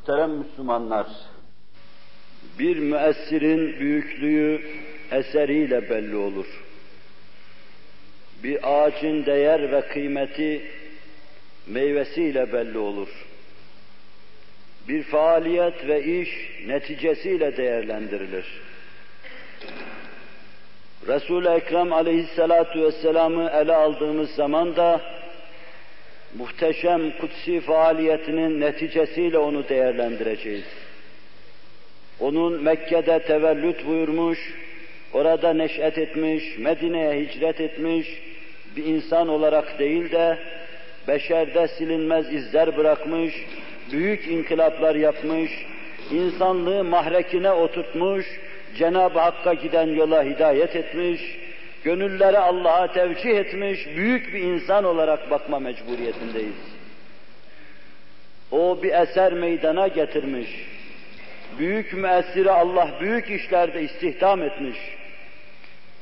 Muhterem Müslümanlar, bir müessirin büyüklüğü eseriyle belli olur. Bir ağacın değer ve kıymeti meyvesiyle belli olur. Bir faaliyet ve iş neticesiyle değerlendirilir. Resul-i Ekrem aleyhissalatu vesselam'ı ele aldığımız zaman da muhteşem kutsi faaliyetinin neticesiyle onu değerlendireceğiz. Onun Mekke'de tevellüt buyurmuş, orada neş'et etmiş, Medine'ye hicret etmiş bir insan olarak değil de beşerde silinmez izler bırakmış, büyük inkılaplar yapmış, insanlığı mahrekine oturtmuş, Cenab-ı Hakk'a giden yola hidayet etmiş, gönülleri Allah'a tevcih etmiş büyük bir insan olarak bakma mecburiyetindeyiz. O bir eser meydana getirmiş. Büyük müessiri Allah büyük işlerde istihdam etmiş.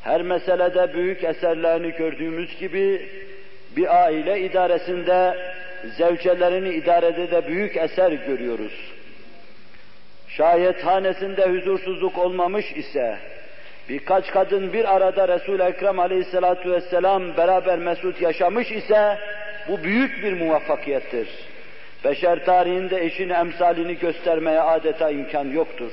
Her meselede büyük eserlerini gördüğümüz gibi bir aile idaresinde zevcelerini idarede de büyük eser görüyoruz. Şayet hanesinde huzursuzluk olmamış ise, birkaç kadın bir arada Resul-i Ekrem aleyhissalatu vesselam beraber mesut yaşamış ise bu büyük bir muvaffakiyettir. Beşer tarihinde eşin emsalini göstermeye adeta imkan yoktur.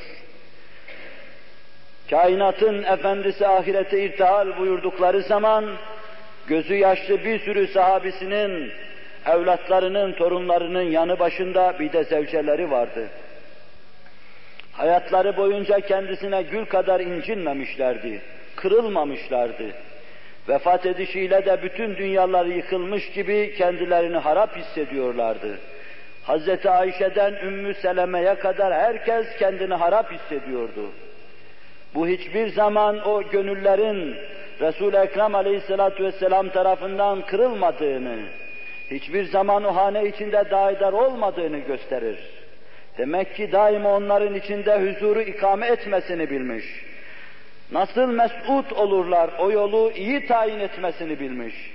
Kainatın efendisi ahirete irtihal buyurdukları zaman gözü yaşlı bir sürü sahabisinin evlatlarının, torunlarının yanı başında bir de zevceleri vardı. Hayatları boyunca kendisine gül kadar incinmemişlerdi, kırılmamışlardı. Vefat edişiyle de bütün dünyaları yıkılmış gibi kendilerini harap hissediyorlardı. Hz. Ayşe'den Ümmü Seleme'ye kadar herkes kendini harap hissediyordu. Bu hiçbir zaman o gönüllerin Resul-i Ekrem aleyhissalatu vesselam tarafından kırılmadığını, hiçbir zaman o hane içinde daidar olmadığını gösterir. Demek ki daima onların içinde huzuru ikame etmesini bilmiş. Nasıl mesut olurlar o yolu iyi tayin etmesini bilmiş.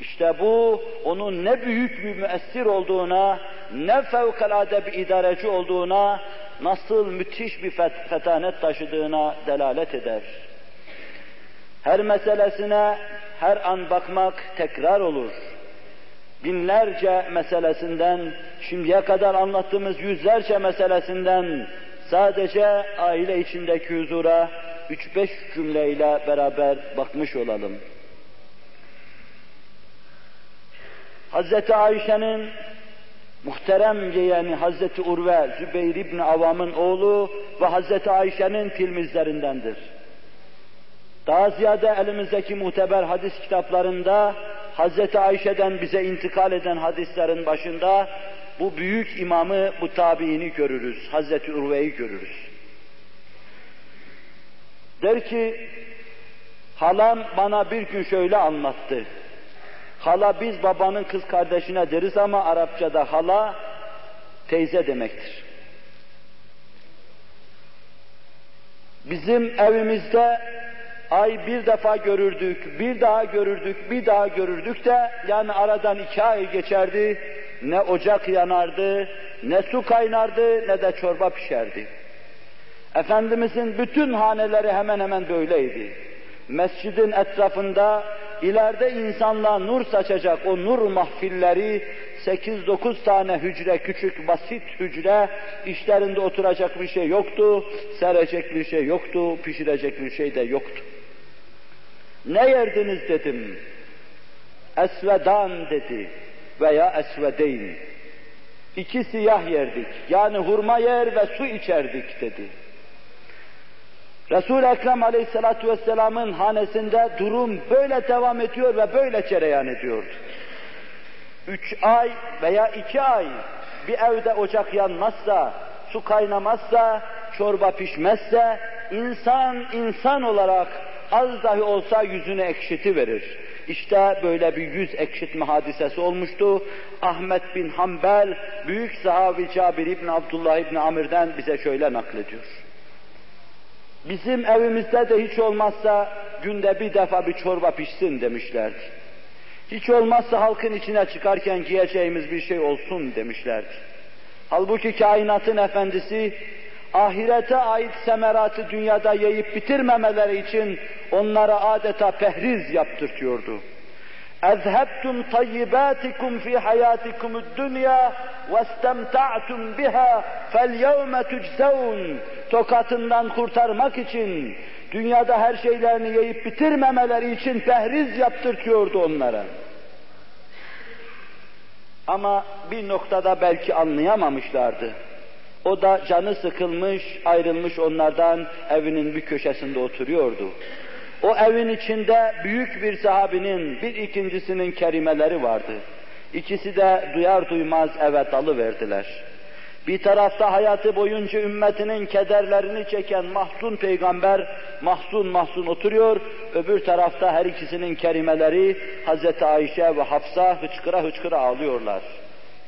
İşte bu onun ne büyük bir müessir olduğuna, ne fevkalade bir idareci olduğuna, nasıl müthiş bir fet fetanet taşıdığına delalet eder. Her meselesine her an bakmak tekrar olur binlerce meselesinden, şimdiye kadar anlattığımız yüzlerce meselesinden sadece aile içindeki huzura üç beş cümleyle beraber bakmış olalım. Hazreti Ayşe'nin muhterem yeğeni Hazreti Urve, Zübeyir İbn Avam'ın oğlu ve Hazreti Ayşe'nin filmizlerindendir. Daha ziyade elimizdeki muteber hadis kitaplarında Hazreti Ayşe'den bize intikal eden hadislerin başında bu büyük imamı, bu tabiini görürüz. Hazreti Urve'yi görürüz. Der ki, halam bana bir gün şöyle anlattı. Hala biz babanın kız kardeşine deriz ama Arapçada hala teyze demektir. Bizim evimizde ay bir defa görürdük, bir daha görürdük, bir daha görürdük de yani aradan iki ay geçerdi, ne ocak yanardı, ne su kaynardı, ne de çorba pişerdi. Efendimizin bütün haneleri hemen hemen böyleydi. Mescidin etrafında ileride insanlığa nur saçacak o nur mahfilleri, 8-9 tane hücre, küçük basit hücre, işlerinde oturacak bir şey yoktu, serecek bir şey yoktu, pişirecek bir şey de yoktu. Ne yerdiniz dedim. Esvedan dedi veya esvedeyn. İki siyah yerdik. Yani hurma yer ve su içerdik dedi. Resul-i Ekrem Aleyhisselatü Vesselam'ın hanesinde durum böyle devam ediyor ve böyle cereyan ediyordu. Üç ay veya iki ay bir evde ocak yanmazsa, su kaynamazsa, çorba pişmezse, insan insan olarak az dahi olsa yüzünü ekşiti verir. İşte böyle bir yüz ekşitme hadisesi olmuştu. Ahmet bin Hanbel, büyük sahabi Cabir İbn Abdullah İbn Amir'den bize şöyle naklediyor. Bizim evimizde de hiç olmazsa günde bir defa bir çorba pişsin demişlerdi. Hiç olmazsa halkın içine çıkarken giyeceğimiz bir şey olsun demişlerdi. Halbuki kainatın efendisi ahirete ait semeratı dünyada yiyip bitirmemeleri için onlara adeta pehriz yaptırtıyordu. اَذْهَبْتُمْ طَيِّبَاتِكُمْ فِي حَيَاتِكُمُ الدُّنْيَا وَاسْتَمْتَعْتُمْ بِهَا فَالْيَوْمَ تُجْزَوْنَ Tokatından kurtarmak için, dünyada her şeylerini yiyip bitirmemeleri için pehriz yaptırtıyordu onlara. Ama bir noktada belki anlayamamışlardı. O da canı sıkılmış, ayrılmış onlardan evinin bir köşesinde oturuyordu. O evin içinde büyük bir sahabinin, bir ikincisinin kerimeleri vardı. İkisi de duyar duymaz eve dalı verdiler. Bir tarafta hayatı boyunca ümmetinin kederlerini çeken mahzun peygamber mahzun mahzun oturuyor, öbür tarafta her ikisinin kerimeleri Hz. Ayşe ve Hafsa hıçkıra hıçkıra ağlıyorlar.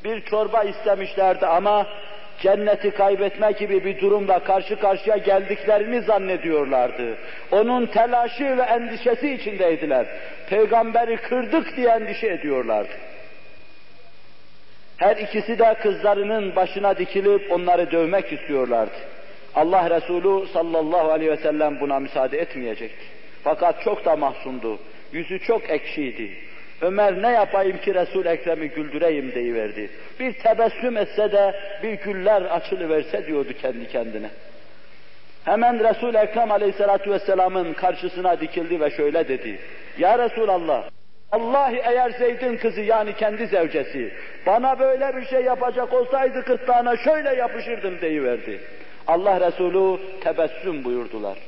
Bir çorba istemişlerdi ama cenneti kaybetme gibi bir durumla karşı karşıya geldiklerini zannediyorlardı. Onun telaşı ve endişesi içindeydiler. Peygamberi kırdık diye endişe ediyorlardı. Her ikisi de kızlarının başına dikilip onları dövmek istiyorlardı. Allah Resulü sallallahu aleyhi ve sellem buna müsaade etmeyecekti. Fakat çok da mahzundu. Yüzü çok ekşiydi. Ömer ne yapayım ki Resul Ekrem'i güldüreyim deyiverdi. Bir tebessüm etse de bir güller açılıverse diyordu kendi kendine. Hemen Resul Ekrem Aleyhisselatü Vesselam'ın karşısına dikildi ve şöyle dedi. Ya Resulallah, Allahi eğer Zeyd'in kızı yani kendi zevcesi bana böyle bir şey yapacak olsaydı kırtlağına şöyle yapışırdım deyiverdi. Allah Resulü tebessüm buyurdular.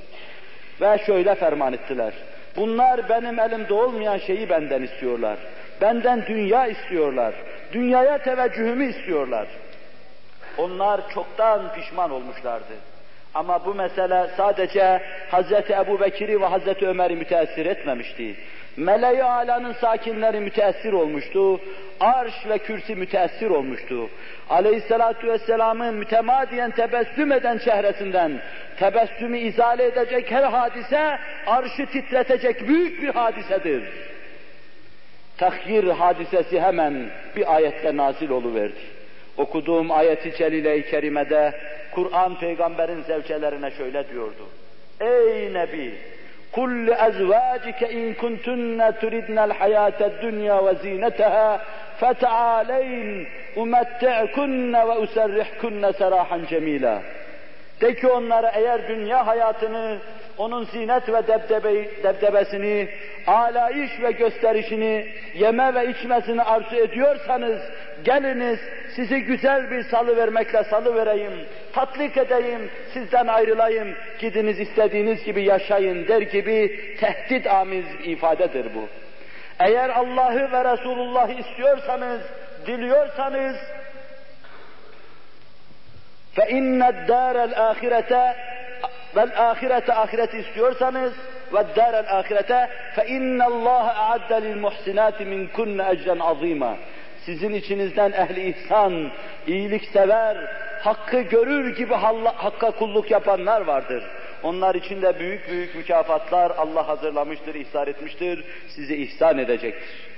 Ve şöyle ferman ettiler. Bunlar benim elimde olmayan şeyi benden istiyorlar. Benden dünya istiyorlar. Dünyaya teveccühümü istiyorlar. Onlar çoktan pişman olmuşlardı. Ama bu mesele sadece Hazreti Ebu Bekir'i ve Hazreti Ömer'i müteessir etmemişti. Meleği alanın sakinleri müteessir olmuştu. Arş ve kürsi müteessir olmuştu. Aleyhissalatu vesselamın mütemadiyen tebessüm eden çehresinden tebessümü izale edecek her hadise, arşı titretecek büyük bir hadisedir. Tahyir hadisesi hemen bir ayette nazil oluverdi. Okuduğum ayeti celile-i kerimede Kur'an peygamberin zevcelerine şöyle diyordu. Ey Nebi! Kul ezvacike in kuntunne turidnel hayate dünya ve zineteha feta'aleyn umette'kunne ve userrihkunne serahan cemila.'' De ki onlara eğer dünya hayatını, onun zinet ve debdebe, debdebesini, alayış ve gösterişini, yeme ve içmesini arzu ediyorsanız, geliniz sizi güzel bir salı vermekle salı vereyim, tatlik edeyim, sizden ayrılayım, gidiniz istediğiniz gibi yaşayın der gibi tehdit amiz ifadedir bu. Eğer Allah'ı ve Resulullah'ı istiyorsanız, diliyorsanız, Fe inned dârel ahirete vel ahirete ahireti istiyorsanız ve dârel ahirete fe innallâhe a'adde lil muhsinâti min kunne ecren azîmâ. Sizin içinizden ehli ihsan, iyiliksever, hakkı görür gibi hakka kulluk yapanlar vardır. Onlar için de büyük büyük mükafatlar Allah hazırlamıştır, ihsan etmiştir, size ihsan edecektir.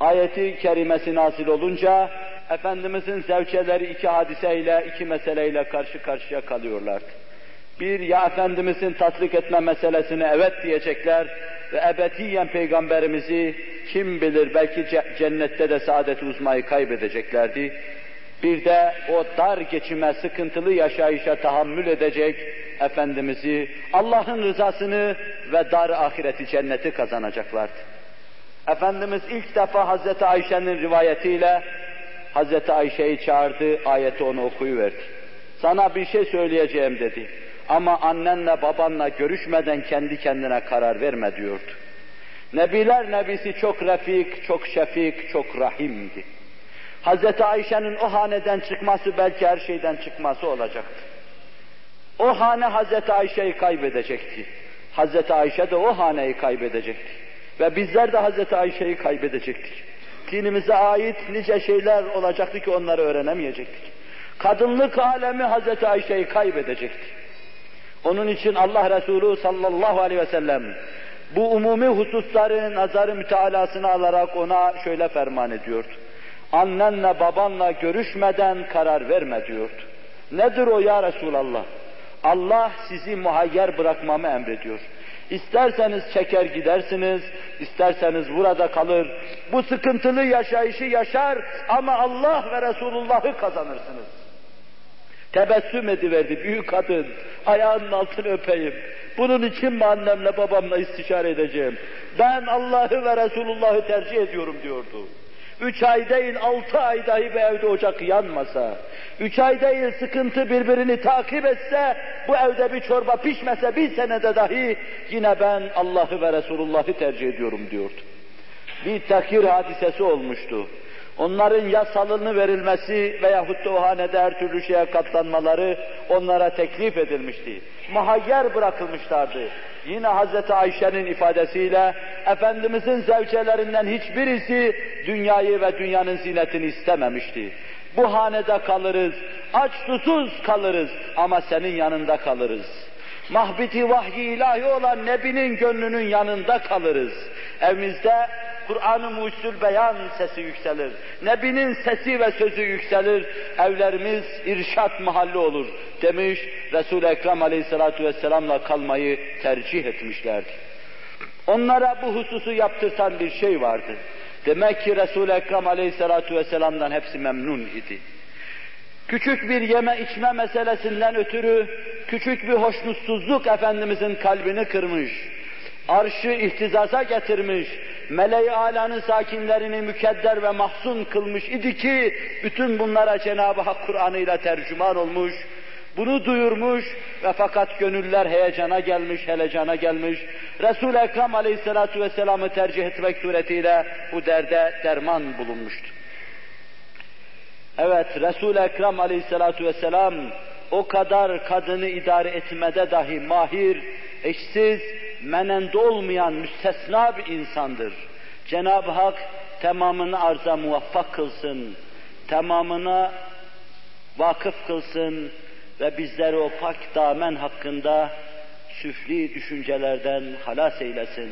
Ayeti kerimesi nasil olunca Efendimizin zevçeleri iki hadiseyle, iki meseleyle karşı karşıya kalıyorlardı. Bir, ya Efendimizin tatlik etme meselesine evet diyecekler ve ebediyen Peygamberimizi kim bilir belki cennette de saadet uzmayı kaybedeceklerdi. Bir de o dar geçime, sıkıntılı yaşayışa tahammül edecek Efendimiz'i, Allah'ın rızasını ve dar ahireti cenneti kazanacaklardı. Efendimiz ilk defa Hazreti Ayşe'nin rivayetiyle Hazreti Ayşe'yi çağırdı, ayeti onu okuyuverdi. Sana bir şey söyleyeceğim dedi. Ama annenle babanla görüşmeden kendi kendine karar verme diyordu. Nebiler nebisi çok refik, çok şefik, çok rahimdi. Hazreti Ayşe'nin o haneden çıkması belki her şeyden çıkması olacaktı. O hane Hazreti Ayşe'yi kaybedecekti. Hazreti Ayşe de o haneyi kaybedecekti. Ve bizler de Hazreti Ayşe'yi kaybedecektik. Dinimize ait nice şeyler olacaktı ki onları öğrenemeyecektik. Kadınlık alemi Hazreti Ayşe'yi kaybedecekti. Onun için Allah Resulü sallallahu aleyhi ve sellem bu umumi hususları nazarı mütealasını alarak ona şöyle ferman ediyordu. Annenle babanla görüşmeden karar verme diyordu. Nedir o ya Resulallah? Allah sizi muhayyer bırakmamı emrediyor. İsterseniz çeker gidersiniz, isterseniz burada kalır. Bu sıkıntılı yaşayışı yaşar ama Allah ve Resulullah'ı kazanırsınız. Tebessüm ediverdi büyük kadın. Ayağının altını öpeyim. Bunun için mi annemle babamla istişare edeceğim? Ben Allah'ı ve Resulullah'ı tercih ediyorum diyordu. Üç ay değil, altı ay dahi bir evde ocak yanmasa, üç ay değil sıkıntı birbirini takip etse, bu evde bir çorba pişmese bir senede dahi yine ben Allah'ı ve Resulullah'ı tercih ediyorum diyordu. Bir takir hadisesi olmuştu. Onların ya salını verilmesi veyahut da hanede her türlü şeye katlanmaları onlara teklif edilmişti. Mahayyer bırakılmışlardı. Yine Hazreti Ayşe'nin ifadesiyle Efendimizin zevcelerinden hiçbirisi dünyayı ve dünyanın zinetini istememişti. Bu hanede kalırız, aç susuz kalırız ama senin yanında kalırız. Mahbiti vahyi ilahi olan Nebi'nin gönlünün yanında kalırız. Evimizde Kur'an-ı Mucizül Beyan sesi yükselir. Nebinin sesi ve sözü yükselir. Evlerimiz irşat mahalli olur demiş. Resul-i Ekrem Aleyhisselatü Vesselam'la kalmayı tercih etmişlerdi. Onlara bu hususu yaptırtan bir şey vardı. Demek ki Resul-i Ekrem Aleyhisselatü Vesselam'dan hepsi memnun idi. Küçük bir yeme içme meselesinden ötürü küçük bir hoşnutsuzluk Efendimizin kalbini kırmış arşı ihtizaza getirmiş, meleği alanın sakinlerini mükedder ve mahzun kılmış idi ki, bütün bunlara Cenab-ı Hak Kur'an'ıyla tercüman olmuş, bunu duyurmuş ve fakat gönüller heyecana gelmiş, helecana gelmiş. Resul-i Ekrem aleyhissalatu vesselam'ı tercih etmek suretiyle bu derde derman bulunmuştu. Evet, Resul-i Ekrem aleyhissalatu vesselam o kadar kadını idare etmede dahi mahir, eşsiz, menende olmayan müstesna bir insandır. Cenab-ı Hak tamamını arza muvaffak kılsın, tamamına vakıf kılsın ve bizleri o pak damen hakkında süfli düşüncelerden halas eylesin.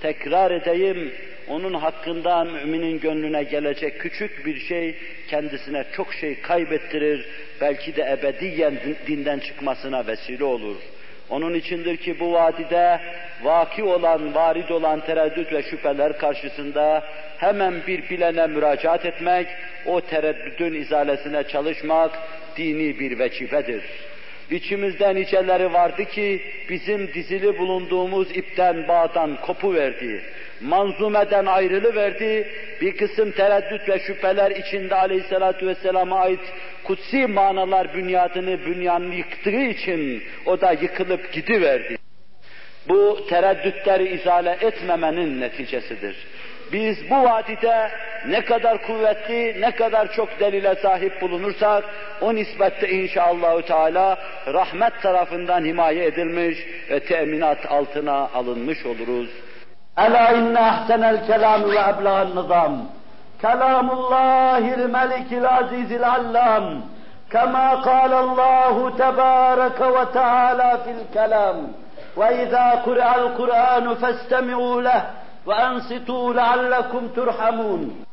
Tekrar edeyim, onun hakkında müminin gönlüne gelecek küçük bir şey kendisine çok şey kaybettirir, belki de ebediyen dinden çıkmasına vesile olur. Onun içindir ki bu vadide vaki olan, varid olan tereddüt ve şüpheler karşısında hemen bir bilene müracaat etmek, o tereddüdün izalesine çalışmak dini bir vecifedir. İçimizde niceleri vardı ki bizim dizili bulunduğumuz ipten bağdan kopu verdi. Manzumeden ayrılı verdi. Bir kısım tereddüt ve şüpheler içinde aleyhissalatü vesselama ait kutsi manalar bünyadını bünyanını yıktığı için o da yıkılıp gidiverdi. Bu tereddütleri izale etmemenin neticesidir. Biz bu vadide ne kadar kuvvetli, ne kadar çok delile sahip bulunursak, o nispette inşallahü teala rahmet tarafından himaye edilmiş ve teminat altına alınmış oluruz. Ela inne ahsenel kelam ve ebla'n nizam. Kelamullahil melikil azizil allam. Kema kâlallahu tebâreke ve teâlâ fil kelam. Ve izâ kur'al Kur'anu festemi'û leh. وأنصتوا لعلكم ترحمون.